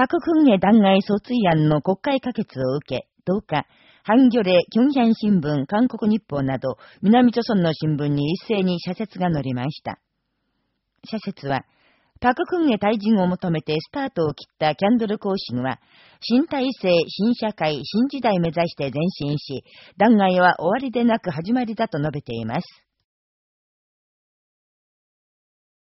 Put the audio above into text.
パククンヘ弾劾訴追案の国会可決を受け、10日、ハンギョレ、キョンヒャン新聞、韓国日報など、南朝村の新聞に一斉に社説が載りました。社説は、パククンヘ退陣を求めてスタートを切ったキャンドル行進は、新体制、新社会、新時代目指して前進し、弾劾は終わりでなく始まりだと述べています。